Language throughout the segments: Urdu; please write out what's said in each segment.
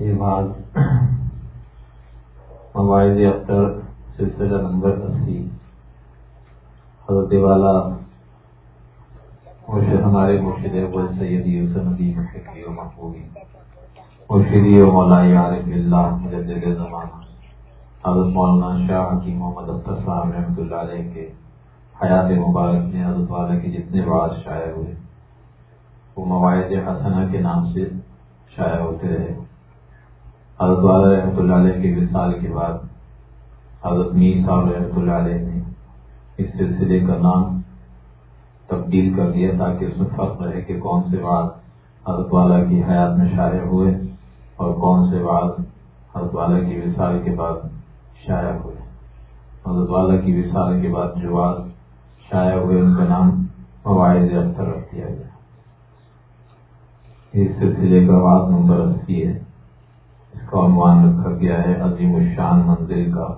یہ بات موبائل اختر سلسلہ نمبر اسی حضرت والا مرشد ہمارے مرشد ابو سیدی سندی فکری و محبوبی مرشدی و مولائی عارف اللہ مجدد زمانہ، حضرت مولانا شاہ کی محمد اختر صاحب رحمۃ اللہ علیہ کے حیات مبارک میں حضرت والا کے جتنے بعض شائع ہوئے، وہ مواعد حسنہ کے نام سے شائع ہوتے رہے۔ حضرت والا رحمۃ اللہ علیہ کے وصال کے بعد حضرت میر صاحب رحمۃ اللہ علیہ نے اس سلسلے کا نام تبدیل کر دیا تاکہ اس میں فرق رہے کہ کون سے بعد حضرت والا کی حیات میں شائع ہوئے اور کون سے بعد حضرت والا کی وصال کے بعد شائع ہوئے۔ حضرت والا کی وصال کے بعد جو بعد شائع ہوئے، ان کا نام مواعظ اختر رکھ دیا گیا۔ اس سلسلے کا بات نمبر اسی ہے۔ کا عنوان رکھا گیا ہے، عظیم الشان منزل کا۔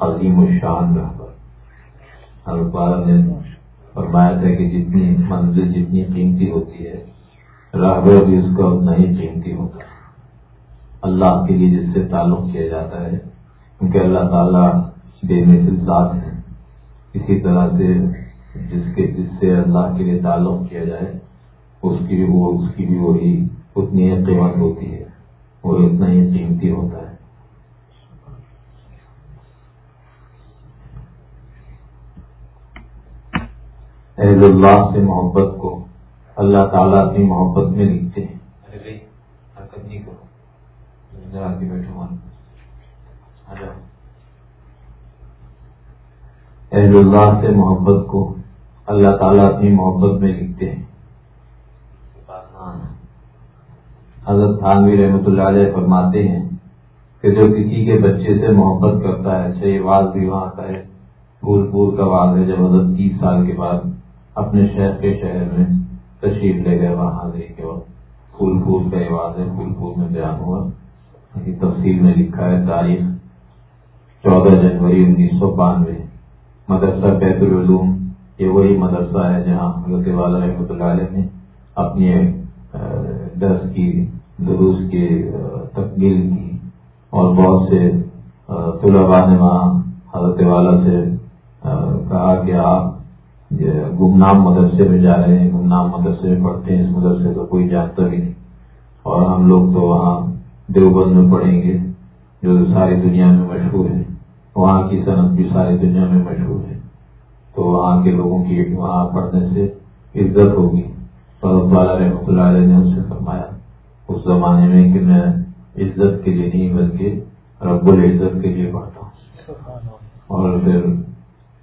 عظیم الشان رہبر حضرت نے فرمایا تھا کہ جتنی منزل، جتنی قیمتی ہوتی ہے رہبر بھی اس کا اتنا ہی قیمتی ہوتا ہے۔ اللہ کے لیے جس سے تعلق کیا جاتا ہے، کیونکہ اللہ تعالیٰ بے مثل ذات ہے اسی طرح سے جس کے، جس سے اللہ کے لیے تعلق کیا جائے، اس کی بھی وہ، اس کی بھی وہی اتنی قیمت ہوتی ہے۔ وہ اتنا ہی قیمتی ہوتا ہے۔ اہل اللہ سے محبت کو اللہ تعالیٰ اپنی محبت میں لکھتے ہیں۔ ارے بھائی، حرکت نہیں کرو۔ آ کے بیٹھو اہل اللہ سے محبت کو اللہ تعالیٰ اپنی محبت میں لکھتے ہیں۔ حضرت خانوی رحمۃ اللہ علیہ فرماتے ہیں کہ جو کسی کے بچے سے محبت کرتا ہے اچھا یہ واز بھی وہاں کا ہے، پھول پور کا واز ہے، جب حضرت تیس سال کے بعد اپنے شہر کے شہر میں تشریف لے گئے، وہاں حاضری کے وقت پھول پور کا یہ واز ہے، پھول پور میں بیان ہوا۔ تفصیل میں لکھا ہے، تاریخ چودہ جنوری انیس سو بانوے۔ مدرسہ بیت العلوم، یہ وہی مدرسہ ہے جہاں حضرت والا رحمۃ اللہ علیہ نے اپنی درس کی، دروس کی تکمیل کی اور بہت سے طلباء نے وہاں حضرت والا سے کہا کہ آپ گمنام مدرسے میں جا رہے ہیں، گمنام مدرسے میں پڑھتے ہیں، اس مدرسے کو کوئی جانتا بھی نہیں اور ہم لوگ تو وہاں دیوبند میں پڑھیں گے، جو ساری دنیا میں مشہور ہے وہاں کی صنعت بھی ساری دنیا میں مشہور ہے۔ تو وہاں کے لوگوں کی وہاں پڑھنے سے عزت ہوگی۔ حضرت والا رحمۃ اللہ علیہ نے اس سے فرمایا اس زمانے میں کہ میں عزت کے لیے نہیں بلکہ رب العزت کے لیے پڑھتا ہوں۔ اور پھر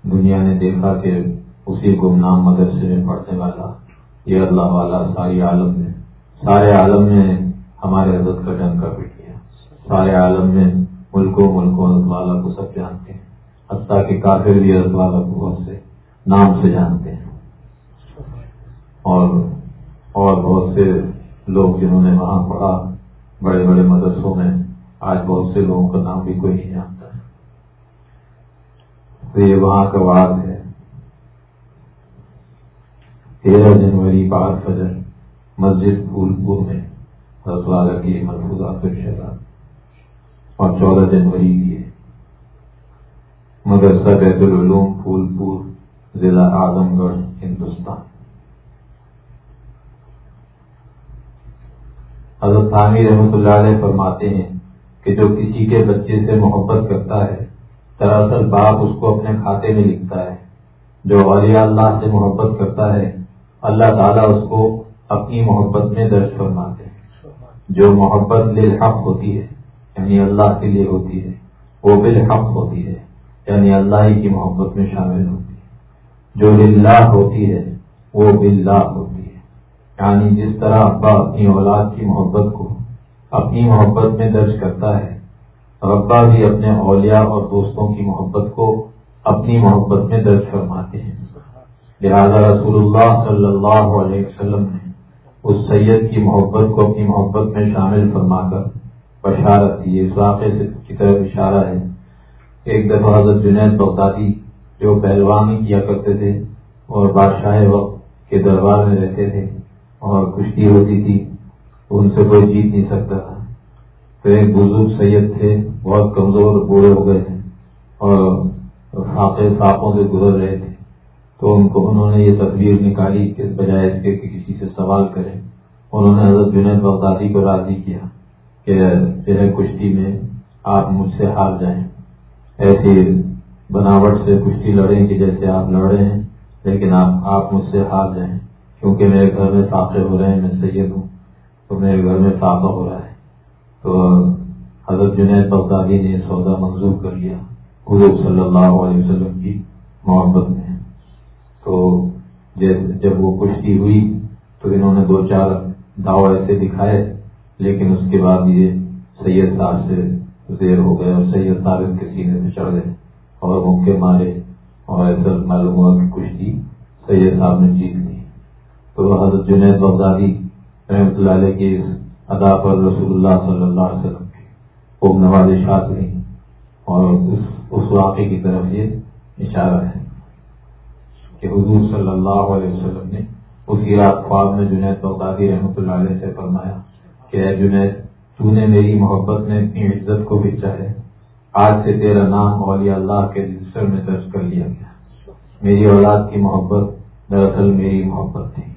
دنیا نے دیکھا کہ اسی گمنام مدرسے میں پڑھنے والا یہ اللہ والا ساری عالم میں سارے عالم میں ہمارے حضرت کا ڈنکا بھی کیا سارے عالم میں ملکوں ملکوں والا کو سب جانتے ہیں۔ حتیٰ کہ کافر بھی حضرت والا کو بہت سے نام سے جانتے ہیں۔ اور اور بہت سے لوگ جنہوں نے وہاں پڑھا، بڑے بڑے مدرسوں میں، آج بہت سے لوگوں کا نام بھی کوئی نہیں جانتا۔ تو یہ وہاں کا واد ہے۔ تیرہ جنوری بار فجر، مسجد پھول پور میں والا کی محفوظ شہزاد۔ اور چودہ جنوری کی ہے۔ مدرسہ بیت العلوم پھول پور ضلع اعظم گڑھ، ہندوستان۔ حضرت ثانی رحمۃ اللہ علیہ فرماتے ہیں کہ جو کسی کے بچے سے محبت کرتا ہے، دراصل باپ اس کو اپنے کھاتے میں لکھتا ہے۔ جو اولیاء اللہ سے محبت کرتا ہے، اللہ تعالیٰ اس کو اپنی محبت میں درج فرماتے ہیں۔ جو محبت للحق ہوتی ہے یعنی اللہ کے لیے ہوتی ہے، وہ بالحق ہوتی ہے یعنی اللہ ہی کی محبت میں شامل ہوتی ہے۔ جو للہ ہوتی ہے، وہ باللہ ہوتی ہے۔ یعنی جس طرح ابا اپنی اولاد کی محبت کو اپنی محبت میں درج کرتا ہے ربا بھی اپنے اولیاء اور دوستوں کی محبت کو اپنی محبت میں درج فرماتے ہیں۔ لہذا رسول اللہ صلی اللہ علیہ وسلم نے اس سید کی محبت کو اپنی محبت میں شامل فرما کر بشارت دی۔ اس واقعے سے کی طرف اشارہ ہے ایک دفعہ حضرت جنید بغدادی جو پہلوانی کیا کرتے تھے اور بادشاہ وقت کے دربار میں رہتے تھے اور کشتی ہوتی تھی، ان سے کوئی جیت نہیں سکتا تھا۔ تو ایک بزرگ سید تھے، بہت کمزور، بوڑھے ہو گئے تھے اور فاقے فاقوں سے گزر رہے تھے۔ تو ان کو، انہوں نے یہ تصویر نکالی کہ بجائے اس کے کہ کسی سے سوال کریں۔ انہوں نے حضرت جنید بغدادی کو راضی کیا کہ، جو ہے کشتی میں آپ مجھ سے ہار جائیں۔ ایسی بناوٹ سے کشتی لڑیں کہ جیسے آپ لڑ رہے ہیں، لیکن آپ آپ مجھ سے ہار جائیں۔ کیونکہ میرے گھر میں فاقے ہو رہے ہیں، میں سید ہوں، تو میرے گھر میں فاقہ ہو رہا ہے۔ تو حضرت جنید بغدادی نے سودا منظور کر لیا حضور صلی اللہ علیہ وسلم کی محبت میں۔ تو جب وہ کشتی ہوئی تو انہوں نے دو چار داؤ ایسے دکھائے، لیکن اس کے بعد یہ سید صاحب سے زیر ہو گئے اور سید صاحب کے سینے سے چڑھ گئے اور موقع مارے اور ایسا معلوم ہوا کہ کشتی سید صاحب نے جیت حضرت جنید بغدادی رحمۃ اللہ علیہ کی ادا پر رسول اللہ صلی اللہ علیہ وسلم کی خوب نوازشات رہی اور اس اس واقعے کی طرف یہ اشارہ ہے کہ حضور صلی اللہ علیہ وسلم نے اسی رات خواب میں جنید بغدادی رحمۃ اللہ علیہ سے فرمایا کہ اے جنید، تو نے میری محبت میں اپنی عزت کو بھیجا ہے۔ آج سے تیرا نام اولیاء اللہ کے رجسٹر میں درج کر لیا گیا۔ میری اولاد کی محبت دراصل میری محبت تھی۔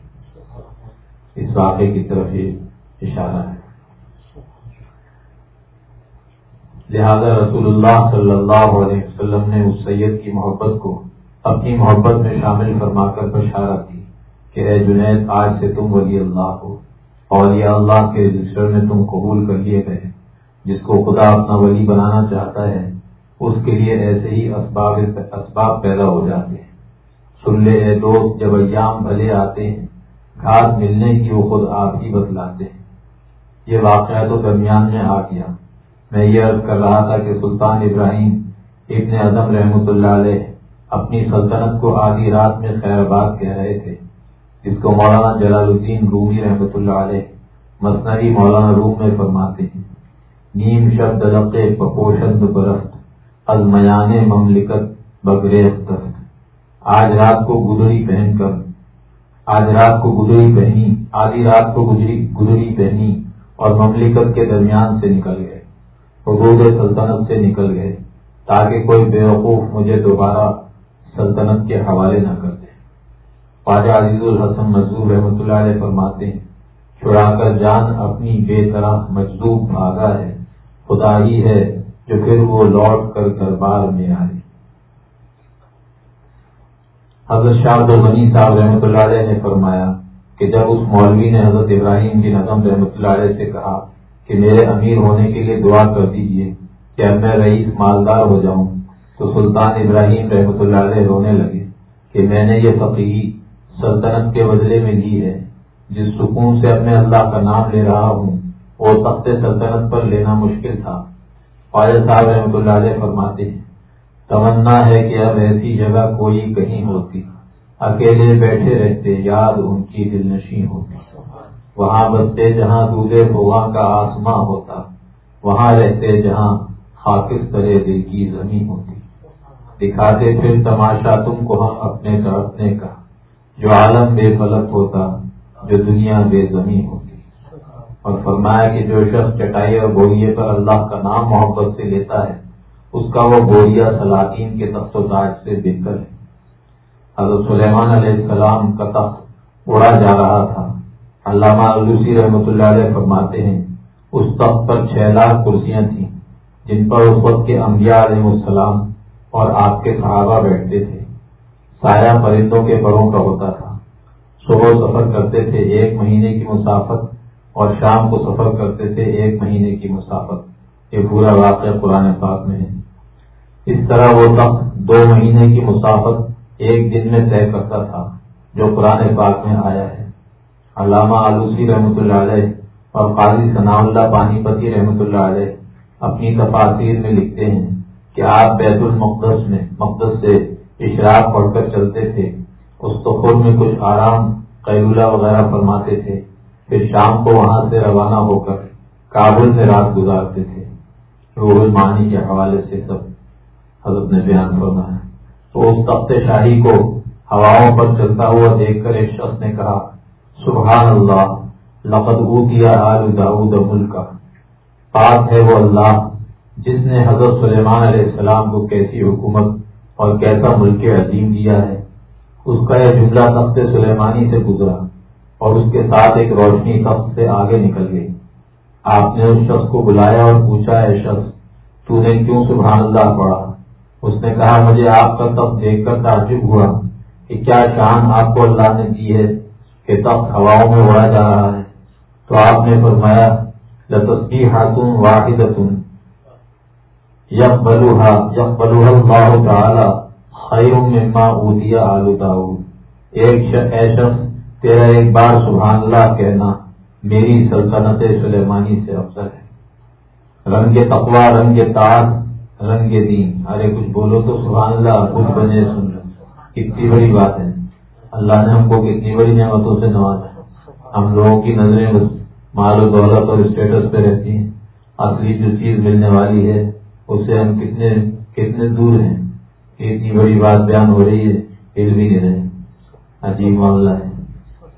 اس واقعے کی طرف یہ اشارہ ہے۔ لہذا رسول اللہ صلی اللہ علیہ وسلم نے اس سید کی محبت کو اپنی محبت میں شامل فرما کر بشارہ کی کہ اے جنید، آج سے تم ولی اللہ ہو۔ اور یہ اللہ کے رجسٹر میں تم قبول کر لیے گئے جس کو خدا اپنا ولی بنانا چاہتا ہے، اس کے لیے ایسے ہی اسباب اسباب پیدا ہو جاتے ہیں۔ سن لے اے دوست، جب ایام بھلے آتے ہیں گھاس ملنے کی وہ خود آپ ہی بتلاتے ہیں۔ یہ واقعہ تو درمیان میں آ گیا۔ میں یہ عرض کر رہا تھا کہ سلطان ابراہیم ابن اعظم رحمۃ اللہ علیہ اپنی سلطنت کو آدھی رات میں خیر آباد کہہ رہے تھے۔ جس کو مولانا جلال الدین رومی رحمۃ اللہ علیہ مصنوعی مولانا روم میں فرماتے ہیں۔ نیم شبد رقے پپوشند برفت ازمیان مملکت بگرے آج رات کو گدڑی پہن کر آج رات کو گدڑی پہنی، آدھی رات کو گدڑی پہنی اور مملکت کے درمیان سے نکل گئے۔ حدود سلطنت سے نکل گئے۔ تاکہ کوئی بیوقوف مجھے دوبارہ سلطنت کے حوالے نہ کر دے۔ خواجہ عزیز الحسن مزدور رحمۃ اللہ علیہ فرماتے ہیں، چھڑا کر جان اپنی بے طرح مجدوب بھاگا ہے خدا ہی ہے جو پھر وہ لوٹ کر دربار میں آئے۔ حضرت شاہ غنی صاحب رحمۃ اللہ علیہ نے فرمایا کہ جب اس مولوی نے حضرت ابراہیم کی نظم رحمۃ اللہ علیہ سے کہا کہ میرے امیر ہونے کے لیے دعا کر دیجیے کہ اب میں رئیس مالدار ہو جاؤں، تو سلطان ابراہیم رحمۃ اللہ علیہ رونے لگے کہ میں نے یہ فقیری سلطنت کے بدلے میں لی ہے، جس سکون سے اپنے اللہ کا نام لے رہا ہوں وہ تخت سلطنت پر لینا مشکل تھا۔ خواجہ صاحب رحمۃ اللہ علیہ فرماتے ہیں تمنا ہے کہ اب ایسی جگہ کوئی کہیں ہوتی۔ اکیلے بیٹھے رہتے، یاد ان کی دل نشیں ہوتی۔ وہاں بستے جہاں دودھے بوا کا آسماں ہوتا۔ وہاں رہتے جہاں خاکس کرے دل کی زمین ہوتی۔ دکھاتے پھر تماشا تم کو ہم اپنے تڑپنے کا جو عالم بے فلک ہوتا، جو دنیا بے زمین ہوتی۔ اور فرمایا کہ جو شخص چٹائی اور بوریے پر اللہ کا نام محبت سے لیتا ہے اس کا وہ بوریا سلاطین کے تخت و تاج سے بہتر ہے۔ حضرت سلیمان علیہ السلام کا تخت اڑا جا رہا تھا۔ علامہ الوسی رحمۃ اللہ علیہ فرماتے ہیں، اس تخت پر چھ لاکھ کرسیاں تھیں، جن پر اس وقت کے انبیاء علیہ السلام اور آپ کے صحابہ بیٹھتے تھے۔ سایہ پرندوں کے پروں کا ہوتا تھا۔ صبح سفر کرتے تھے ایک مہینے کی مسافت اور شام کو سفر کرتے تھے ایک مہینے کی مسافت۔ یہ پورا واقعہ قرآن پاک میں ہے۔ اس طرح وہ تخت دو مہینے کی مسافت ایک دن میں طے کرتا تھا، جو قرآن پاک میں آیا ہے۔ علامہ آلوسی رحمۃ اللہ علیہ اور قاضی ثناء اللہ پانی پتی رحمۃ اللہ علیہ اپنی تفاصیر میں لکھتے ہیں کہ آپ بیت المقدس میں، مقدس سے اشراق پڑھ کر چلتے تھے۔ اس تو میں کچھ آرام، قیلولہ وغیرہ فرماتے تھے۔ پھر شام کو وہاں سے روانہ ہو کر کابل میں رات گزارتے تھے۔ روح المانی کے حوالے سے سب حضرت نے بیان کرنا ہے تو اس تخت شاہی کو ہواؤں پر چلتا ہوا دیکھ کر ایک شخص نے کہا، سبحان اللہ، لقد دیا آل داؤد ملک کا پاک ہے وہ اللہ جس نے حضرت سلیمان علیہ السلام کو کیسی حکومت اور کیسا ملک عظیم دیا ہے۔ اس کا یہ جملہ تخت سلیمانی سے گزرا اور اس کے ساتھ ایک روشنی تخت سے آگے نکل گئی۔ آپ نے اس شخص کو بلایا اور پوچھا ہے شخص، تو نے کیوں سبحان اللہ پڑھا؟ اس نے کہا، مجھے آپ کا تخت دیکھ کر تعجب ہوا کہ کیا شان آپ کو اللہ نے دی ہے، کہ تخت ہواؤں میں اڑا جا رہا ہے۔ تو آپ نے فرمایا لطفی ہاتون واحد یک بلوہا یک بلوہ اللہ تعالی خیر مما اوتیا آلو داؤد۔ ایک شخص، تیرا ایک بار سبحان اللہ کہنا میری سلطنت سلیمانی سے افضل ہے۔ رنگ تقوا رنگ تاج رنگ دین۔ ارے کچھ بولو تو سبحان اللہ، کچھ بنے سن۔ کتنی بڑی بات ہے۔ اللہ نے ہم کو کتنی بڑی نعمتوں سے نوازا ہم لوگوں کی نظریں مال و دولت اور اسٹیٹس پہ رہتی ہیں۔ اصلی جو چیز ملنے والی ہے اس سے ہم کتنے کتنے دور ہیں۔ اتنی بڑی بات بیان ہو رہی ہے، پھر بھی نہیں رہے۔ عجیب معاملہ ہے۔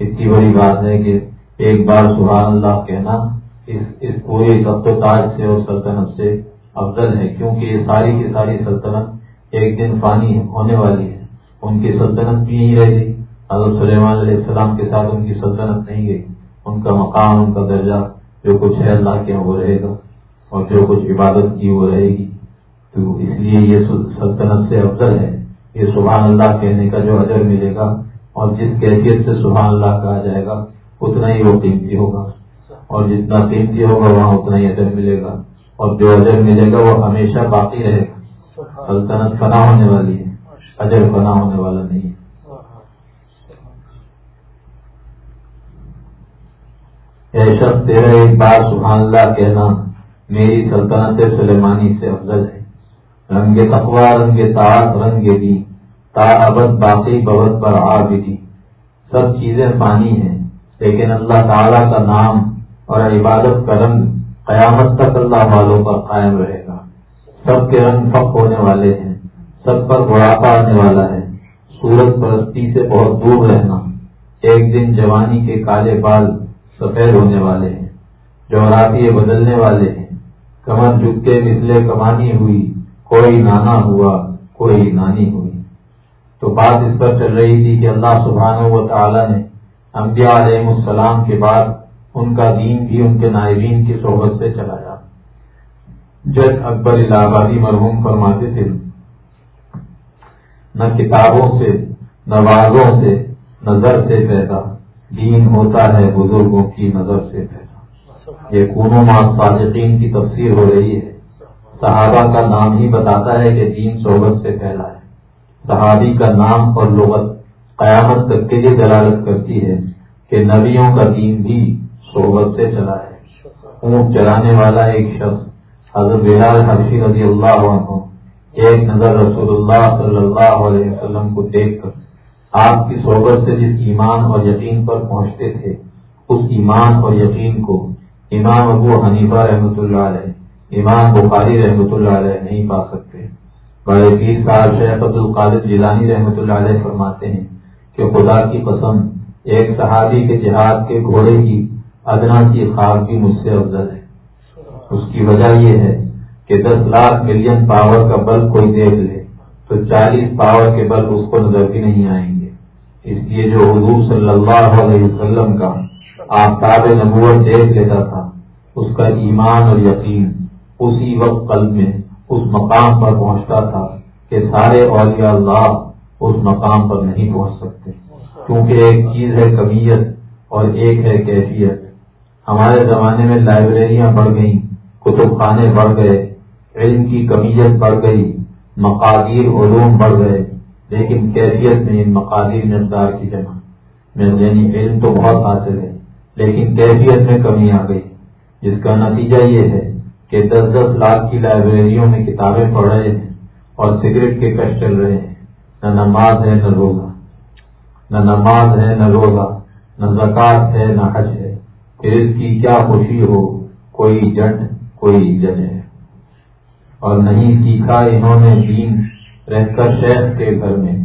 اتنی بڑی بات ہے کہ ایک بار سبحان اللہ کہنا، اس اس پورے سب تاج سے اور سلطنت سے افضل ہے کیونکہ یہ ساری کی ساری سلطنت ایک دن فانی ہونے والی ہے۔ ان کی سلطنت بھی نہیں رہے گی۔ حضرت سلیمان علیہ السلام کے ساتھ ان کی سلطنت نہیں گئی۔ ان کا مقام، ان کا درجہ جو کچھ ہے اللہ کے ہاں وہ رہے گا، اور جو کچھ عبادت کی وہ رہے گی۔ تو اس لیے یہ سلطنت سے افضل ہے۔ یہ سبحان اللہ کہنے کا جو اجر ملے گا، اور جس کیفیت سے سبحان اللہ کہا جائے گا، اتنا ہی وہ قیمتی ہوگا۔ اور جتنا قیمتی ہوگا، وہاں اتنا ہی اجر ملے گا۔ اور جو اجر ملے گا وہ ہمیشہ باقی رہے گا۔ سلطنت فنا ہونے والی ہے۔ اجر فنا ہونے والا نہیں ہے۔ ایسا تیرا ایک بار سبحان اللہ کہنا میری سلطنت سلیمانی سے افضل ہے۔ رنگ تقوا رنگ تاج رنگ دی تا ابد باقی بہت پر آ بھی سب چیزیں پانی ہیں لیکن اللہ تعالیٰ کا نام اور عبادت کا رنگ قیامت تک اللہ والوں پر قائم رہے گا۔ سب کے رنگ پک ہونے والے ہیں، سب پر بڑھاپا آنے والا ہے۔ سورج پرستی سے بہت دور رہنا، ایک دن جوانی کے کالے بال سفید ہونے والے ہیں جو بدلنے والے ہیں۔ کمر جھکے مسلے کمانی ہوئی، کوئی نانا ہوا، کوئی نانی ہوئی۔ تو بات اس پر چل رہی تھی کہ اللہ سبحانہ و تعالی نے انبیاء علیہ السلام کے بعد ان کا دین بھی ان کے نائبین کی صحبت سے چلایا جج اکبر الہ آبادی مرحوم فرماتے تھے، نہ کتابوں سے، نہ واضحوں سے نظر سے پیدا، دین ہوتا ہے بزرگوں کی نظر سے پیدا۔ یہ کونوں ماں صادقین کی تفسیر ہو رہی ہے۔ صحابہ کا نام ہی بتاتا ہے کہ دین صحبت سے پھیلا ہے۔ صحابی کا نام اور لغت قیامت تک کے لیے دلالت کرتی ہے کہ نبیوں کا دین بھی صحبت سے چلا ہے۔ اونٹ چلانے والا ایک شخص، حضرت بلال حرشی رضی اللہ عنہ، ایک نظر رسول اللہ صلی اللہ علیہ وسلم کو دیکھ کر آپ کی صحبت سے جس ایمان اور یقین پر پہنچتے تھے، اس ایمان اور یقین کو امام ابو حنیفہ رحمۃ اللہ علیہ، امام بخاری رحمۃ اللہ علیہ نہیں پا سکتے۔ بڑے پیر صاحب شیخ عبد القادر جیلانی رحمۃ اللہ علیہ فرماتے ہیں کہ خدا کی قسم، ایک صحابی کے جہاد کے گھوڑے کی ادنا کی خواب بھی مجھ سے افضل ہے۔ اس کی وجہ یہ ہے کہ دس لاکھ ملین پاور کا بل کوئی دیکھ لے تو چالیس پاور کے بل اس کو نظر بھی نہیں آئیں گے۔ اس لیے جو حضور صلی اللہ علیہ وسلم کا آفتاب نبوت دیکھ لیتا تھا، اس کا ایمان اور یقین اسی وقت قلب میں، اس مقام پر پہنچتا تھا کہ سارے اولیاء اللہ اس مقام پر نہیں پہنچ سکتے۔ کیونکہ ایک چیز ہے کمیت اور ایک ہے کیفیت۔ ہمارے زمانے میں لائبریریاں بڑھ گئیں، کتب خانے بڑھ گئے، علم کی کمیت بڑھ گئی، مقادیر علوم بڑھ گئے، لیکن کیفیت میں مقادیر مقدار کی جمع۔ میں یعنی علم تو بہت حاصل ہے، لیکن کیفیت میں کمی آ گئی۔ جس کا نتیجہ یہ ہے کہ دس دس لاکھ کی لائبریریوں میں کتابیں پڑھ رہے ہیں اور سگریٹ کے کش چل رہے ہیں۔ نہ نماز ہے، نہ روزہ۔ نہ نماز ہے، نہ روزہ۔ نہ زکات ہے، نہ حج ہے۔ پھر اس کی کیا خوشی ہو؟ کوئی جٹ کوئی جج ہے اور نہیں سیکھا انہوں نے دین، رہ کر شہر کے گھر میں،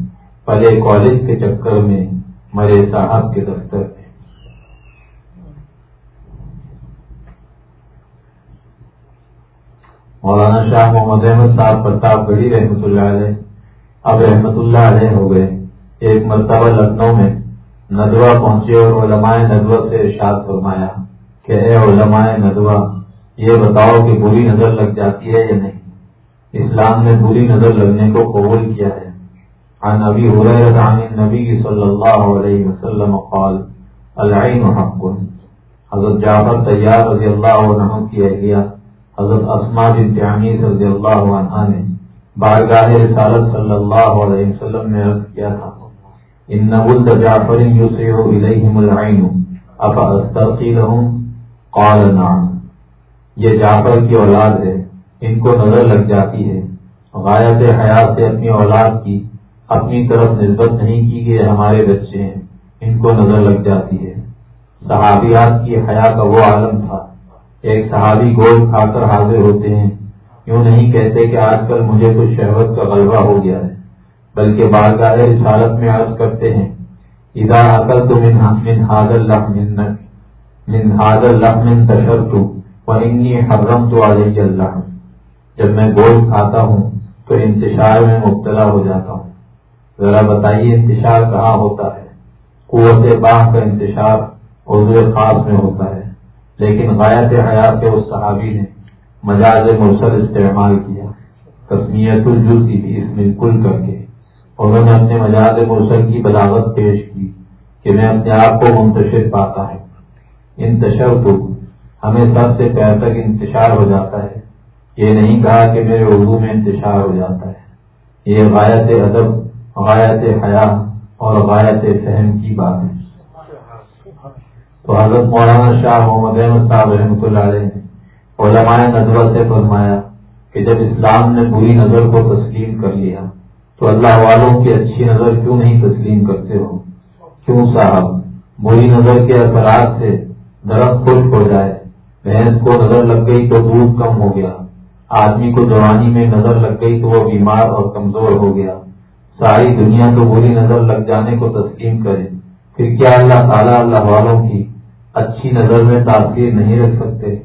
پلے کالج کے چکر میں، مرے صاحب کے دفتر میں۔ مولانا شاہ محمد احمد صاحب پرتاپ گڑھی رحمۃ اللہ علیہ، اب رحمت اللہ علیہ ہو گئے، ایک مرتبہ لکھنؤ میں ندوہ پہنچے اور علماء ندوہ سے ارشاد فرمایا کہ اے علماء ندوہ، یہ بتاؤ کہ بری نظر لگ جاتی ہے یا نہیں؟ اسلام نے بری نظر لگنے کو قبول کیا ہے۔ عن ابي هريره عن النبي صلى الله عليه وسلم قال العين حق۔ حضرت جعفر تیار رضی اللہ عنہ کی اہلیہ، حضرت اسما بن عمیر رضی اللہ عنہ نے بارگاہ رسالت صلی اللہ علیہ وسلم نے عرض کیا تھا۔ ان ولد جعفر يسير اليهم العين. افاسترقي لهم؟ قال نعم. یہ جعفر کی اولاد ہے. ان کو نظر لگ جاتی ہے. غایت حیات سے اپنی اولاد کی اپنی طرف نسبت نہیں کی کہ ہمارے بچے ہیں. ان کو نظر لگ جاتی ہے. صحابیات کی حیا کا وہ عالم تھا. ایک صحابی گول کھا کر حاضر ہوتے ہیں. یوں نہیں کہتے کہ آج کل مجھے کچھ شہوت کا غلبہ ہو گیا ہے. بلکہ بارگاہ رسالت میں عرض کرتے ہیں ادا عقل تو من حاضر من حاضر لحمن تشر تو حرم تو علیہ اللہ جب میں گول کھاتا ہوں تو انتشار میں مبتلا ہو جاتا ہوں۔ ذرا بتائیے انتشار کہاں ہوتا ہے؟ قوت باہ کا انتشار عضو خاص میں ہوتا ہے، لیکن غایت حیات کے اس صحابی نے مجاز مرسل استعمال کیا۔ تسمیت الجزی بھی اس میں کل کر کے۔ انہوں نے اپنے مجاز مرسل کی بلاغت پیش کی کہ میں اپنے آپ کو منتشر پاتا ہے۔ انتشر تو ہمیں سب سے پیر تک انتشار ہو جاتا ہے۔ یہ نہیں کہا کہ میرے اردو میں انتشار ہو جاتا ہے۔ یہ غایت ادب، غایت حیا اور غایت فہم کی بات ہے۔ تو حضرت مولانا شاہ محمد احمد صاحب رحمۃ اللہ علیہ علماء ندوہ سے فرمایا کہ جب اسلام نے بری نظر کو تسلیم کر لیا تو اللہ والوں کی اچھی نظر کیوں نہیں تسلیم کرتے ہو؟ کیوں صاحب؟ بری نظر کے اثرات سے درخت خشک ہو جائے بھینس کو نظر لگ گئی تو دودھ کم ہو گیا، آدمی کو جوانی میں نظر لگ گئی تو وہ بیمار اور کمزور ہو گیا۔ ساری دنیا تو بری نظر لگ جانے کو تسلیم کرے۔ پھر کیا اللہ تعالیٰ اللہ والوں کی اچھی نظر میں تاثیر نہیں رکھ سکتے؟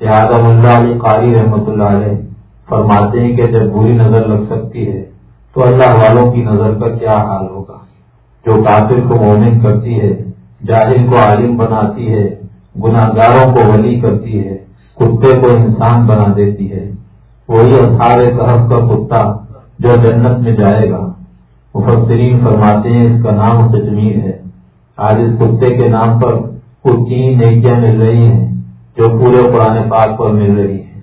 آدم اللہ علی قاری رحمۃ اللہ علیہ فرماتے ہیں کہ جب بری نظر لگ سکتی ہے تو اللہ والوں کی نظر کا کیا حال ہوگا؟ جو کافر کو مومن کرتی ہے، جاہل کو عالم بناتی ہے گناہ گاروں کو ولی کرتی ہے، کتے کو انسان بنا دیتی ہے۔ وہی اثار صحب کا کتا جو جنت میں جائے گا۔ مفسرین فرماتے ہیں، اس کا نام تجمیر ہے۔ آج اس کتے کے نام پر کچھ نیکیاں مل رہی ہیں، جو پورے قرآن پاک پر مل رہی ہیں۔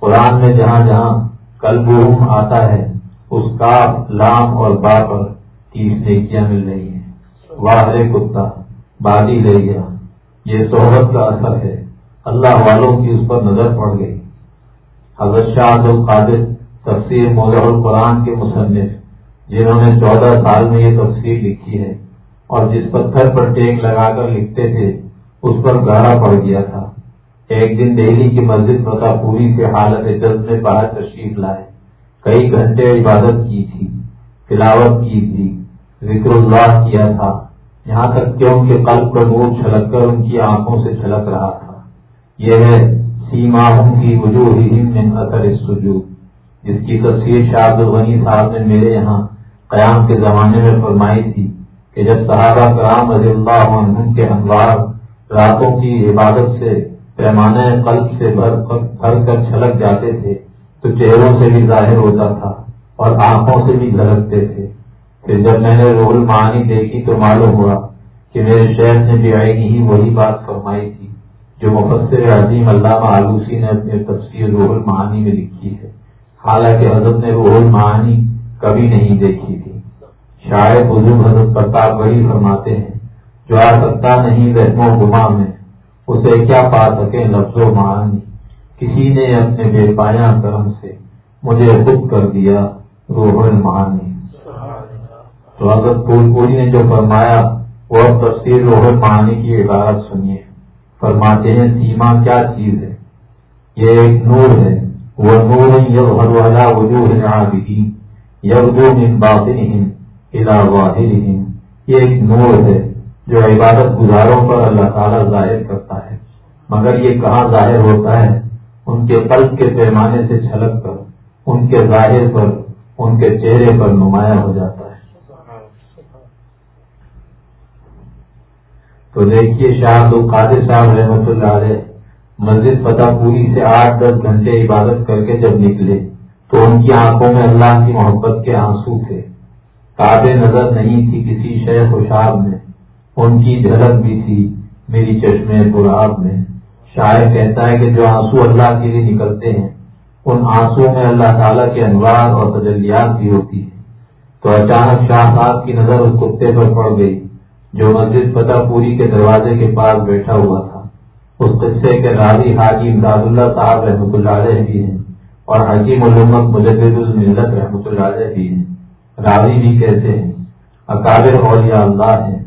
قرآن میں جہاں جہاں کل آتا ہے اس کا لام اور با پر تیس نیکیاں مل رہی ہیں۔ واہر کتا، بادی لے گیا یہ صحبت کا اثر ہے۔ اللہ والوں کی اس پر نظر پڑ گئی۔ حضرت شاہ القادر تفسیر مولہ القرآن کے مصنف، جنہوں نے چودہ سال میں یہ تفصیل لکھی ہے اور جس پتھر پر ٹیک لگا کر لکھتے تھے، اس پر گہرا پڑ گیا تھا۔ ایک دن دہلی کی مسجد فتح پوری سے حالت جلد میں باہر تشریف لائے۔ کئی گھنٹے عبادت کی تھی، تلاوت کی تھی، ذکر اللہ کیا تھا۔ یہاں تک کہ ان کے قلب کا نور چھلک کر ان کی آنکھوں سے چھلک رہا تھا۔ یہ ہے سیما ان کی وجوہ میں اثر سجو جس کی تصویر شاہد الغنی صاحب نے میرے یہاں قیام کے زمانے میں فرمائی تھی کہ جب صحابہ کرام رضی اللہ عنہ کے انوار راتوں کی عبادت سے پیمانے قلب سے بھر کر چھلک جاتے تھے تو چہروں سے بھی ظاہر ہوتا تھا اور آنکھوں سے بھی جھلکتے تھے پھر جب میں نے رول معنی دیکھی تو معلوم ہوا کہ میرے شہر نے بھی ہی وہی بات فرمائی تھی جو مفسر عظیم علامہ آلوسی نے اپنے تفسیر روح المعانی میں لکھی ہے۔ حالانکہ حضرت نے روح المعانی کبھی نہیں دیکھی تھی۔ شاید بزرگ حضرت پرتاپ بڑی فرماتے ہیں، جو آ سکتا نہیں رحم و گما میں، اسے کیا پا سکے لفظ و معنی کسی نے اپنے بے پایا کرم سے مجھے خود کر دیا روح المعانی تو حضرت پھول پوری نے جو فرمایا، وہ اب تفصیل روح المعانی کی عبارت سنیے۔ فرماتے ہیں، سیما کیا چیز ہے؟ یہ ایک نور ہے۔ وہ نور یہ ہر والا وجوہ عابدین یبدو من باطنہم الى یہ ایک نور ہے جو عبادت گزاروں پر اللہ تعالیٰ ظاہر کرتا ہے۔ مگر یہ کہاں ظاہر ہوتا ہے؟ ان کے قلب کے پیمانے سے چھلک کر، ان کے ظاہر پر، ان کے چہرے پر نمایاں ہو جاتا ہے۔ تو دیکھیے شاہ القادر صاحب رحمۃ اللہ علیہ مسجد فتح پوری سے آٹھ دس گھنٹے عبادت کر کے جب نکلے، تو ان کی آنکھوں میں اللہ کی محبت کے آنسو تھے۔ کابے نظر نہیں تھی کسی شہ خوشاب میں، ان کی جھلک بھی تھی میری چشمے براب میں۔ شاعر کہتا ہے کہ جو آنسو اللہ کے لیے نکلتے ہیں، ان آنسو میں اللہ تعالیٰ کے انوار اور تجلیات بھی ہوتی ہے تو اچانک شاہ صاحب کی نظر اس کتے پر پڑ گئی، جو مسجد فتح پوری کے دروازے کے پاس بیٹھا ہوا تھا۔ اس قصے کے راضی حاجی امداد اللہ صاحب رحمۃ اللہ علیہ بھی ہیں اور حکیم علومت مجدد الملت رحمۃ اللہ علیہ بھی ہیں۔ راضی بھی کہتے ہیں، اکابر اور یا اللہ ہیں۔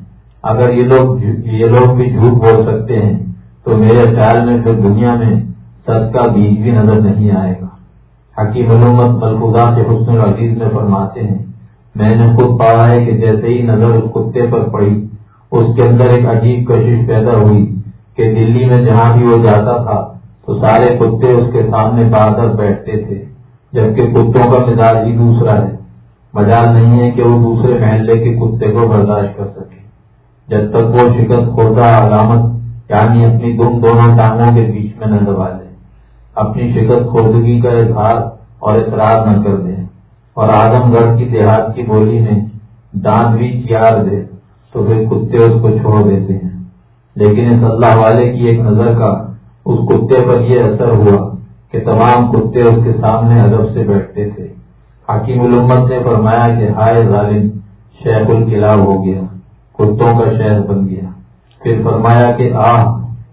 اگر یہ لوگ یہ لوگ بھی جھوٹ بول سکتے ہیں تو میرے خیال میں پھر دنیا میں سب کا بیج بھی نظر نہیں آئے گا۔ حکیم علومت ملفوظہ کے حسن العزیز میں فرماتے ہیں، میں نے خود پڑھا ہے کہ جیسے ہی نظر اس کتے پر پڑی، اس کے اندر ایک عجیب کشش پیدا ہوئی کہ دلی میں جہاں بھی وہ جاتا تھا، تو سارے کتے اس کے سامنے بار بیٹھتے تھے، جبکہ کتوں کا مزاج ہی دوسرا ہے۔ مجال نہیں ہے کہ وہ دوسرے محلے کے کتے کو برداشت کر سکے۔ جب تک وہ شکست خوردہ، علامت یعنی اپنی دم دونوں ٹانگوں کے بیچ میں نہ دبا لے اپنی شکست خوردگی کا اظہار اور اصرار نہ کر دیں اور آدم گڑھ کی دیہات کی بولی میں دانت بھی چیار دے، تو پھر کتے اس کو چھوڑ دیتے ہیں۔ لیکن اس اللہ والے کی ایک نظر کا اس کتے پر یہ اثر ہوا کہ تمام کتے اس کے سامنے ادب سے بیٹھتے تھے۔ حکیم علمت نے فرمایا کہ ہائے ظالم، شیخ القلاب ہو گیا، کتوں کا شہر بن گیا۔ پھر فرمایا کہ آہ،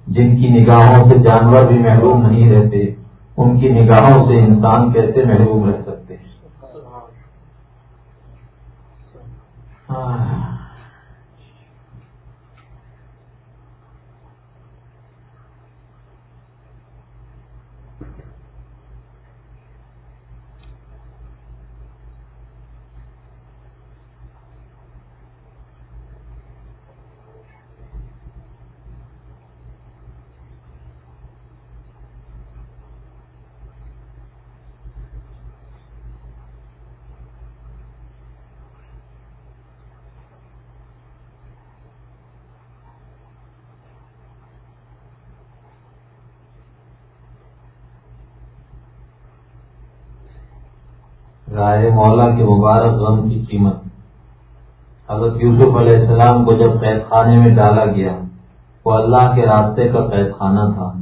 جن کی نگاہوں سے جانور بھی محروم نہیں رہتے، ان کی نگاہوں سے انسان کیسے محروم رہ سکتے رائے مولا کے مبارک غم کی قیمت۔ حضرت یوسف علیہ السلام کو جب قید خانے میں ڈالا گیا، وہ اللہ کے راستے کا قید خانہ تھا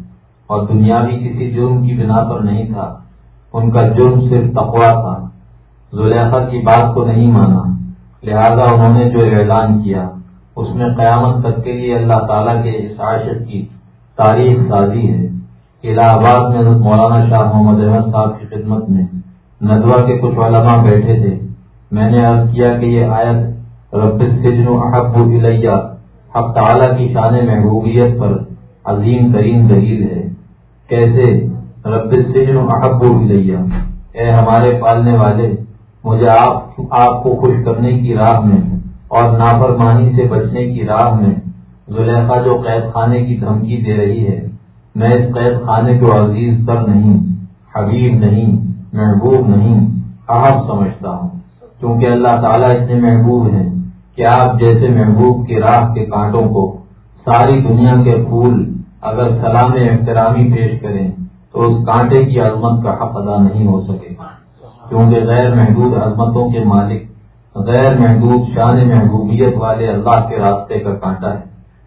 اور دنیاوی کسی جرم کی بنا پر نہیں تھا۔ ان کا جرم صرف تقوا تھا۔ زلیخا کی بات کو نہیں مانا، لہذا انہوں نے جو اعلان کیا، اس میں قیامت تک کے لیے اللہ تعالیٰ کے عاشق کی تاریخ سازی ہے۔ الہ آباد میں حضرت مولانا شاہ محمد احمد صاحب کی خدمت میں۔ ندوا کے کچھ علماء بیٹھے تھے۔ میں نے عرض کیا کہ یہ آیت رب سجن احب الیہ، حق تعالیٰ کی شان محبوبیت پر عظیم ترین دلیل ہے۔ کیسے؟ رب سجن احب الیہ۔ اے ہمارے پالنے والے، مجھے آپ آپ کو خوش کرنے کی راہ میں اور نافرمانی سے بچنے کی راہ میں زلیخا جو قید خانے کی دھمکی دے رہی ہے، میں اس قید خانے کو عزیز پر نہیں، حبیب نہیں۔ محبوب نہیں اہم سمجھتا ہوں۔ کیونکہ اللہ تعالیٰ اتنے محبوب ہیں کہ آپ جیسے محبوب کے راہ کے کانٹوں کو ساری دنیا کے پھول اگر سلام احترامی پیش کریں، تو اس کانٹے کی عظمت کا حق ادا نہیں ہو سکے۔ گا کیونکہ غیر محدود عظمتوں کے مالک، غیر محدود شان محبوبیت والے اللہ کے راستے کا کانٹا ہے۔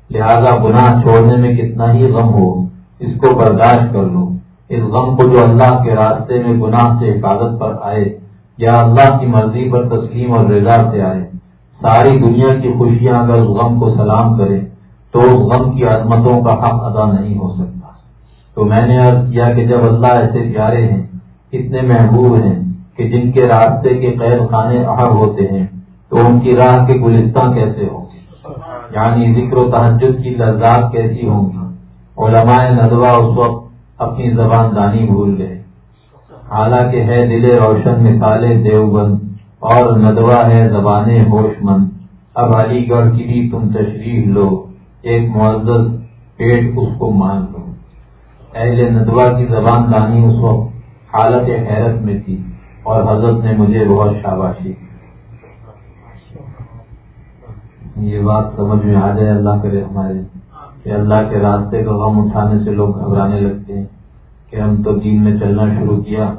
لہذا گناہ چھوڑنے میں کتنا ہی غم ہو، اس کو برداشت کر لو۔ اس غم کو جو اللہ کے راستے میں گناہ سے حفاظت پر آئے، یا اللہ کی مرضی پر تسلیم اور رضا سے آئے۔ ساری دنیا کی خوشیاں اگر اس غم کو سلام کرے تو اس غم کی عظمتوں کا حق ادا نہیں ہو سکتا۔ تو میں نے عرض کیا کہ جب اللہ ایسے پیارے ہیں، اتنے محبوب ہیں کہ جن کے راستے کے قید خانے اہم ہوتے ہیں، تو ان کی راہ کے گلستان کیسے ہوں گے یعنی ذکر و تحجد کی لذات کیسی ہوں گی؟ علماء ندوہ اس وقت اپنی زبان دانی بھول گئے۔ حالانکہ ہے دل روشن، مثال دیوبند، اور ندوا ہے زبان ہوش مند۔ اب علی گڑھ کی بھی تم تشریح لو، ایک معزز پیٹ اس کو مان لو۔ اہل ندوا کی زبان دانی اس وقت حالت حیرت میں تھی، اور حضرت نے مجھے بہت شاباشی یہ بات سمجھ میں آ جائے، اللہ کرے ہمارے کہ اللہ کے راستے کو غم اٹھانے سے لوگ گھبرانے لگتے ہیں کہ ہم تو دین میں چلنا شروع کیا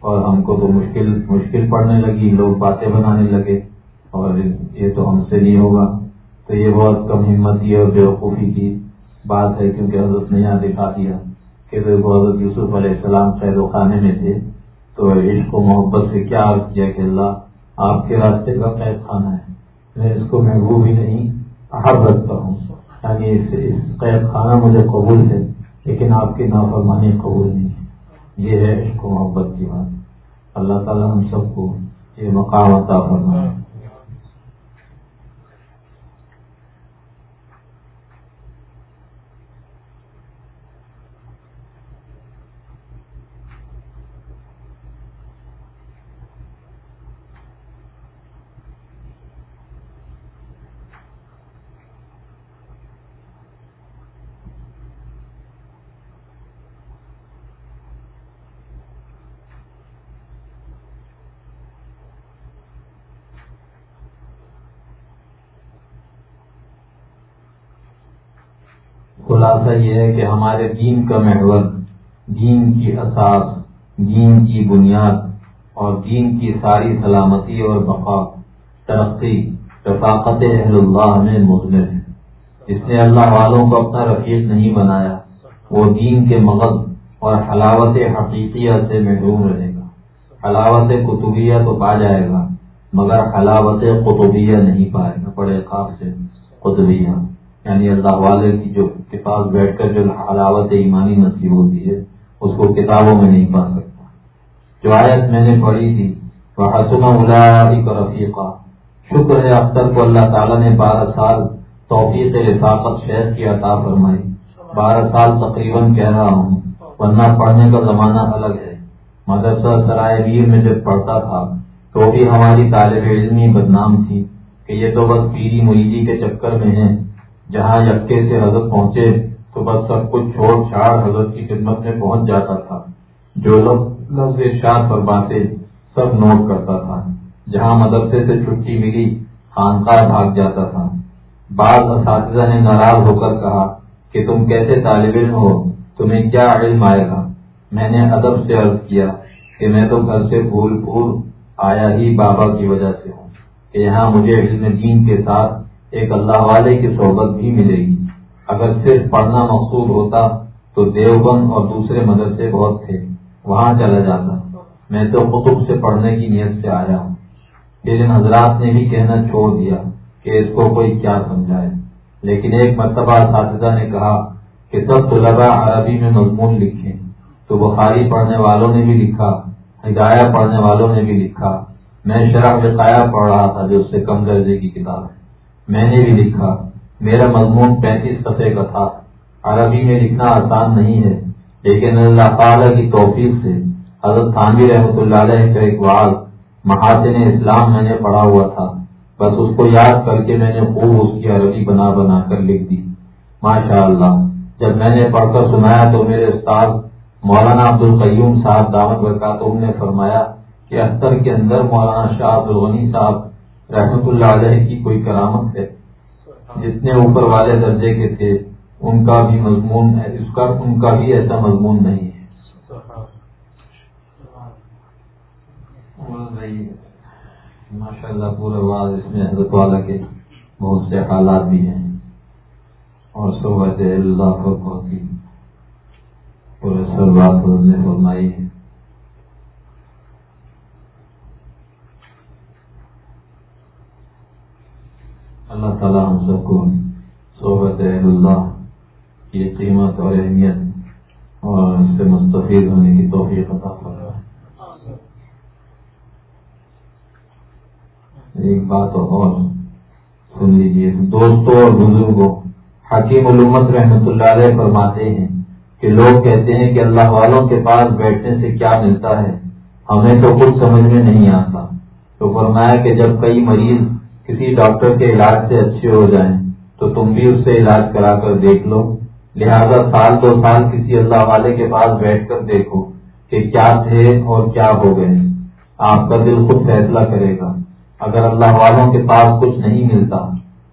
اور ہم کو تو مشکل مشکل پڑنے لگی، لوگ باتیں بنانے لگے اور یہ تو ہم سے نہیں ہوگا۔ تو یہ بہت کم ہمتی اور بیوقوفی کی بات ہے کیونکہ حضرت نے یہاں دکھا دیا کہ حضرت یوسف علیہ السلام قید و خانے میں تھے، تو عشق و محبت سے کیا عرض کیا کہ اللہ، آپ کے راستے کا قید خانہ ہے۔ میں اس کو محبوب ہی نہیں احب رکھتا ہوں یعنی اس قید خانہ مجھے قبول ہے، لیکن آپ کی نافرمانی قبول نہیں ہے۔ یہ ہے عشق و محبت کی بات۔ اللہ تعالیٰ ہم سب کو یہ مقام عطا فرمائے۔ خلاصہ یہ ہے کہ ہمارے دین کا محور، دین کی اساس، دین کی بنیاد اور دین کی ساری سلامتی اور بقا، ترقی، رفاقت اہل اللہ میں مضمر ہے۔ جس نے اللہ والوں کو اپنا رفیق نہیں بنایا، وہ دین کے مغز اور حلاوت حقیقیہ سے محروم رہے گا۔ حلاوت قطبیہ تو پا جائے گا، مگر حلاوت قطبیہ نہیں پائے گا بڑے خواب سے۔ قطبیہ۔ یعنی اللہ والے کی جو کے پاس بیٹھ کر جو حلاوت ایمانی نصیب ہوتی ہے، اس کو کتابوں میں نہیں پا سکتا۔ جو آیت میں نے پڑھی تھی وہ حسن کا رفیقہ شکر ہے اختر کو اللہ تعالیٰ نے بارہ سال توفیق رفاقت شہر کی عطا فرمائی۔ بارہ سال تقریباً کہہ رہا ہوں، ورنہ پڑھنے کا زمانہ الگ ہے۔ مدرسہ سرائے ویر میں جب پڑھتا تھا، تو بھی ہماری طالب علمی بدنام تھی کہ یہ تو بس پیری مریدی کے چکر میں ہے جہاں یکے سے حضرت پہنچے تو بس سب کچھ چھوڑ چھاڑ حضرت کی خدمت میں پہنچ جاتا تھا۔ جو لفظ ارشاد پر باتیں سب نوٹ کرتا تھا۔ جہاں مدرسے سے چھٹی ملی، خانقاہ بھاگ جاتا تھا۔ بعض اساتذہ نے ناراض ہو کر کہا کہ تم کیسے طالب علم ہو؟ تمہیں کیا علم آئے گا میں نے ادب سے عرض کیا کہ میں تو گھر سے پھول پھول آیا ہی بابا کی وجہ سے ہوں کہ یہاں مجھے علم دین کے ساتھ ایک اللہ والے کی صحبت بھی ملے گی۔ اگر صرف پڑھنا مقصود ہوتا تو دیوبند اور دوسرے مدرسے بہت تھے۔ وہاں چلا جاتا۔ میں تو قطب سے پڑھنے کی نیت سے آیا ہوں۔ لیکن حضرات نے بھی کہنا چھوڑ دیا کہ اس کو کوئی کیا سمجھائے۔ لیکن ایک مرتبہ اساتذہ نے کہا کہ سب طلبا عربی میں مضمون لکھیں۔ تو بخاری پڑھنے والوں نے بھی لکھا، ہدایہ پڑھنے والوں نے بھی لکھا۔ میں شرح بقایا پڑھ رہا تھا جو اس سے کم درجے کی کتاب ہے۔ میں نے بھی لکھا، میرا مضمون پینتیس صفحے کا تھا۔ عربی میں لکھنا آسان نہیں ہے، لیکن اللہ تعالیٰ کی توفیق سے۔ حضرت خانوی رحمۃ اللہ علیہ کا ایک واض محاسن اسلام میں نے پڑھا ہوا تھا۔ بس اس کو یاد کر کے میں نے خوب اس کی عربی بنا بنا کر لکھ دی۔ ماشاء اللہ، جب میں نے پڑھ کر سنایا تو میرے استاد مولانا عبد القیوم صاحب دعوت برکاتم نے فرمایا کہ اختر کے اندر مولانا شاہ عبد الغنی صاحب رحمت اللہ علیہ کی کوئی کرامت ہے۔ جتنے اوپر والے درجے کے تھے، ان کا بھی مضمون ہے، اس کا، ان کا بھی ایسا مضمون نہیں ہے۔ ماشاء اللہ پورے بعد اس میں حضرت والا کے بہت سے حالات بھی ہیں۔ اور سب اللہ کو بہت ہی پورے سر بات نے فرمائی ہے۔ اللہ تعالیٰ ہم سب کو صحبت اللہ کی قیمت اور اہمیت اور اس سے مستفید ہونے کی توفیق عطا رہا ہے ایک بات اور سن لیجیے دوستوں اور بزرگوں، حکیم علومت رحمت اللہ علیہ فرماتے ہیں کہ لوگ کہتے ہیں کہ اللہ والوں کے پاس بیٹھنے سے کیا ملتا ہے؟ ہمیں تو کچھ سمجھ میں نہیں آتا۔ تو فرمایا کہ جب کئی مریض کسی ڈاکٹر کے علاج سے اچھے ہو جائیں تو تم بھی اس سے علاج کرا کر دیکھ لو۔ لہذا سال دو سال کسی اللہ والے کے پاس بیٹھ کر دیکھو کہ کیا تھے اور کیا ہو گئے۔ آپ کا دل خود فیصلہ کرے گا۔ اگر اللہ والوں کے پاس کچھ نہیں ملتا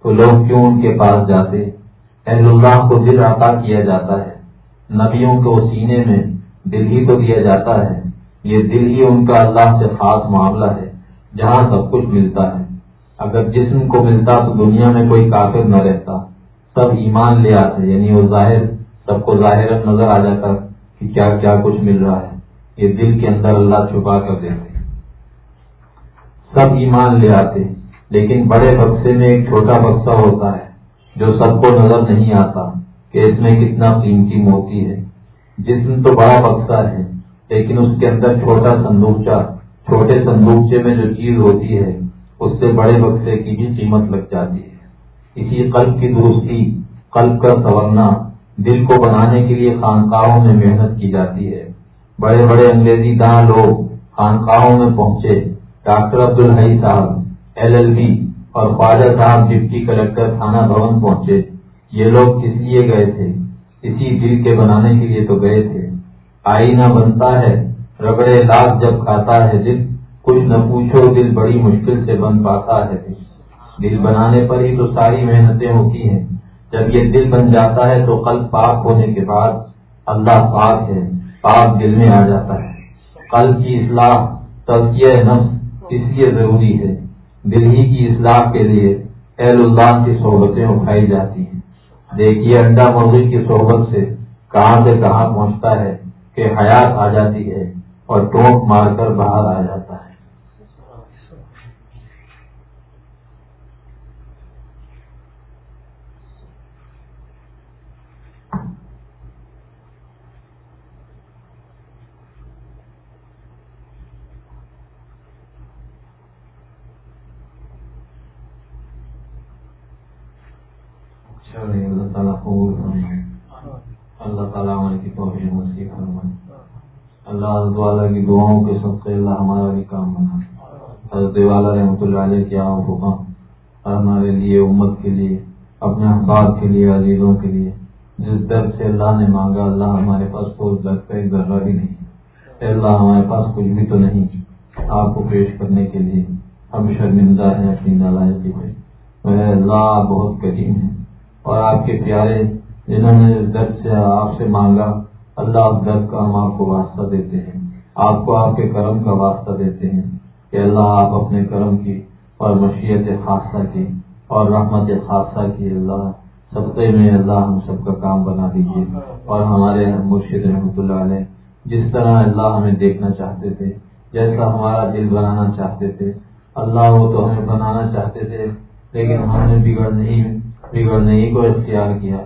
تو لوگ کیوں ان کے پاس جاتے؟ اہل اللہ کو دل عطا کیا جاتا ہے۔ نبیوں کو سینے میں دل ہی تو دیا جاتا ہے۔ یہ دل ہی ان کا اللہ سے خاص معاملہ ہے جہاں سب کچھ ملتا ہے۔ اگر جسم کو ملتا تو دنیا میں کوئی کافر نہ رہتا۔ سب ایمان لے آتے یعنی وہ ظاہر، سب کو ظاہر نظر آ جاتا کہ کیا کیا کچھ مل رہا ہے۔ یہ دل کے اندر اللہ چھپا کر دیتے سب ایمان لے آتے لیکن بڑے بکسے میں ایک چھوٹا بکسا ہوتا ہے جو سب کو نظر نہیں آتا کہ اس میں کتنا قیمتی موتی ہے۔ جسم تو بڑا بکسا ہے، لیکن اس کے اندر چھوٹا سندوکچا چھوٹے سندوکچے میں جو چیز ہوتی ہے اس سے بڑے بکسے کی بھی قیمت لگ جاتی ہے۔ اسی قلب کی دوستی قلب کا سورنا دل کو بنانے کے لیے خانقاہوں میں محنت کی جاتی ہے۔ بڑے بڑے انگریزی داں لوگ خانقاہوں میں پہنچے۔ ڈاکٹر عبد الحی صاحب ایل ایل بی اور خواجہ صاحب ڈپٹی کلیکٹر تھانہ بھون پہنچے۔ یہ لوگ کس لیے گئے تھے؟ اسی دل کے بنانے کے لیے تو گئے تھے۔ آئینہ بنتا ہے، رگڑے لاکھ جب کھاتا ہے دل۔ کچھ نہ پوچھو، دل بڑی مشکل سے بن پاتا ہے۔ دل بنانے پر ہی تو ساری محنتیں ہوتی ہیں۔ جب یہ دل بن جاتا ہے تو قلب پاک ہونے کے بعد اللہ پاک ہے، پاک دل میں آ جاتا ہے۔ قلب کی اصلاح تزکیہ نفس اس لیے ضروری ہے۔ دل ہی کی اصلاح کے لیے اہل اللہ کی صحبتیں اٹھائی جاتی ہیں۔ دیکھیے انڈا مرغی کی صحبت سے کہاں سے کہاں پہنچتا ہے کہ حیات آ جاتی ہے اور ٹوک مار کر باہر آ جاتا ہے۔ اللہ تعالیٰ اللہ تعالیٰ ہماری کی توفیق نصیب فرمائے۔ اللہ والا کی دعاؤں کے سب سے اللہ ہمارا بھی کام بنا۔ حضرت والا رحمۃ اللہ علیہ کیا حکم ہمارے لیے امت کے لیے اپنے اخبار کے لیے عزیزوں کے لیے۔ جس درد سے اللہ نے مانگا اللہ ہمارے پاس کوئی درد کا ایک ذرہ بھی نہیں۔ اللہ ہمارے پاس کچھ بھی تو نہیں۔ آپ کو پیش کرنے کے لیے ہم شرمندہ ہیں اپنی نالائقی پہ اللہ بہت کریم ہے۔ اور آپ کے پیارے جنہوں نے درد سے آپ سے مانگا، اللہ اس درد کا ہم آپ کو واسطہ دیتے ہیں۔ آپ کو آپ کے کرم کا واسطہ دیتے ہیں کہ اللہ آپ اپنے کرم کی اور مشیت خاصہ کی اور رحمت خاصہ کی اللہ سبقے میں اللہ ہم سب کا کام بنا دیجیے۔ اور ہمارے مرشد رحمۃ اللہ علیہ، جس طرح اللہ ہمیں دیکھنا چاہتے تھے، جیسا ہمارا دل بنانا چاہتے تھے، اللہ وہ تو ہمیں بنانا چاہتے تھے، لیکن ہم نے بگڑ نہیں بگڑنے ہی کو اختیار کیا۔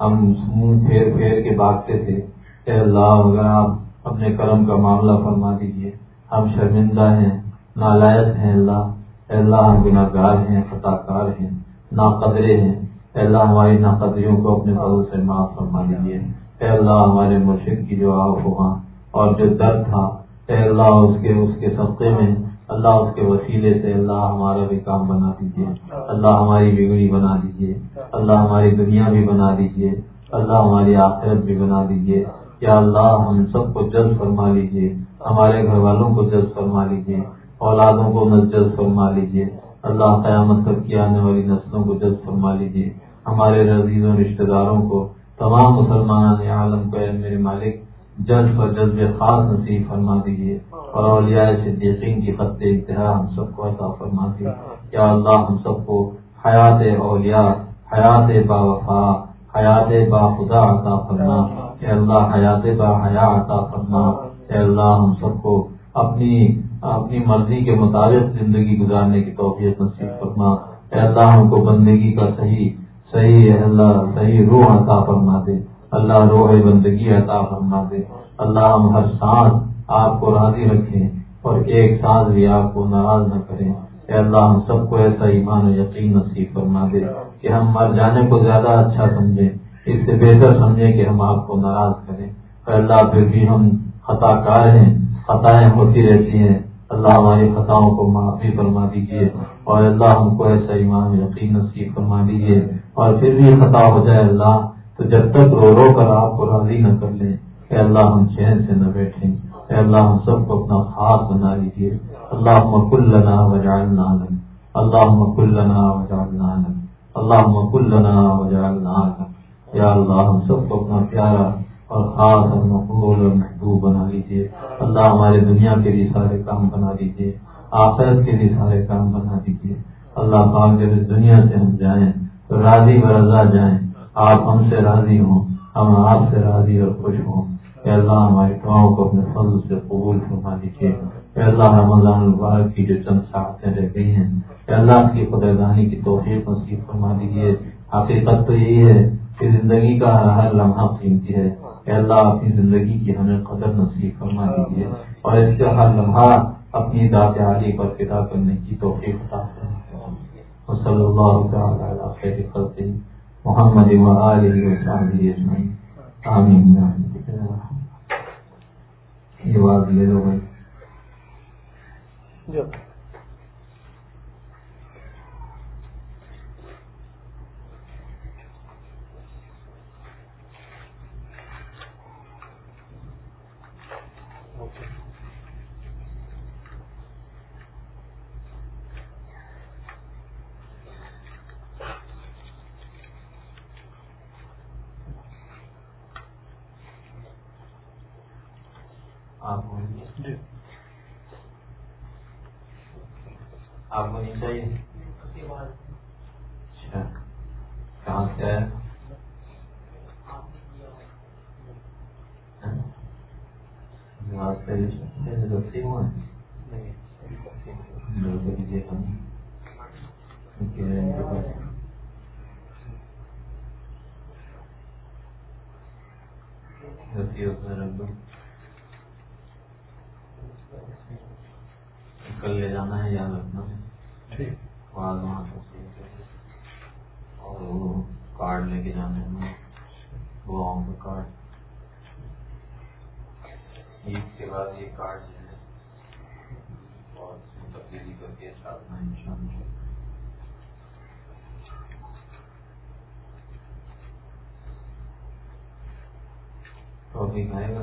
ہم منہ پھیر پھیر کے بھاگتے تھے۔ اے اللہ، اگر آپ اپنے کرم کا معاملہ فرما دیجیے ہم شرمندہ ہیں، نالائق ہیں اللہ۔ اے اللہ، ہم گناہ گار ہیں خطا کار ہیں نا قدرے ہیں۔ اے اللہ، ہماری نا قدریوں کو اپنے فضل سے معاف فرما دیجیے اے اللہ، ہمارے مرشد کی جو آپ ہوا اور جو درد تھا، اے اللہ، اس کے اس کے سبقے میں اللہ اس کے وسیلے سے اللہ ہمارا بھی کام بنا دیجیے اللہ ہماری بگڑی بنا دیجیے اللہ ہماری دنیا بھی بنا دیجیے اللہ ہماری آخرت بھی بنا دیجیے یا اللہ ہم سب کو جلد فرما لیجیے ہمارے گھر والوں کو جلد فرما لیجیے اولادوں کو جلد فرما لیجیے اللہ قیامت تک کی آنے والی نسلوں کو جلد فرما لیجیے ہمارے رزیزوں رشتے داروں کو، تمام مسلمان عالم کو میرے مالک جلد پر جلد خاص نصیب فرما دیجیے اور اولیاء صدیقین کی خط انتہا ہم سب کو عطا فرما دیے یا اللہ ہم سب کو حیات اولیاء، حیات با وفا حیات با خدا عطا فرما۔ اے اللہ حیات با حیا عطا فرما۔ اے اللہ ہم سب کو اپنی اپنی مرضی کے مطابق زندگی گزارنے کی توفیق نصیب فرما۔ اے اللہ ہم کو بندگی کا صحیح صحیح اللہ صحیح روح عطا فرما دے۔ اللہ روح بندگی عطا فرما دے۔ اللہ ہم ہر سانس آپ کو راضی رکھیں اور ایک سانس بھی آپ کو ناراض نہ کریں۔ اے اللہ، ہم سب کو ایسا ایمان و یقین نصیب فرما دے کہ ہم مر جانے کو زیادہ اچھا سمجھیں۔ اس سے بہتر سمجھیں کہ ہم آپ کو ناراض کریں۔ اے اللہ، پھر بھی ہم خطا کار ہیں، خطائیں ہوتی رہتی ہیں۔ اللہ ہماری خطاؤں کو معافی فرما دیجیے اور اللہ، ہم کو ایسا ایمان و یقین نصیب فرما دیجیے اور پھر بھی خطا ہو جائے اللہ تو جب تک رو رو کر آپ کو راضی نہ کر لیں کہ اللہ ہم چین سے نہ بیٹھیں، اے اللہ ہم سب کو اپنا خاص بنا لیجیے۔ اللہ مکل لنا وجعلنا لن اللہ مکل لنا وجعلنا لن اللہ مکل لنا وجعلنا لن یا اللہ ہم سب کو اپنا پیارا اور خاص اور مقبول اور محبوب بنا لیجیے۔ اللہ ہمارے دنیا کے لیے سارے کام بنا دیجیے آخرت کے لیے سارے کام بنا دیجیے۔ اللہ پاک جب اس دنیا سے ہم جائیں تو راضی و رضا جائیں۔ آپ ہم سے راضی ہوں، ہم آپ سے راضی اور خوش ہوں۔ کہ اللہ، ہماری دعاؤں کو اپنے فضل سے قبول فرما دیجیے کہ اللہ، رمضان المبارک کی جو چند ساختیں رہ گئی ہیں کہ اللہ کی قدردانی کی توفیق نصیب فرما دیجیے۔ حقیقت تو یہی ہے کہ زندگی کا ہر لمحہ قیمتی ہے۔ کہ اللہ اپنی زندگی کی ہمیں قدر نصیب فرما دیجیے۔ اور اس کا ہر لمحہ اپنی دات عالی پر فدا کرنے کی توفیق عطا صلی اللہ تعالی خیر خلق محمد و آلہ و صحبہ اجمعین آمین یہ بات لے لو بھائی آپ جی آپ کو نہیں چاہیے اچھا کہاں سے ہے رسی ہوا کل لے جانا ہے۔ یا رکھنا ٹھیک بعد وہاں سے اور وہ کارڈ لے کے جانا ہے دعاؤں کا کارڈ عید کے بعد یہ کارڈ جو ہے اور اس میں تبدیلی کر کے چھاپنا ان شاء اللہ تو ابھی کھائے گا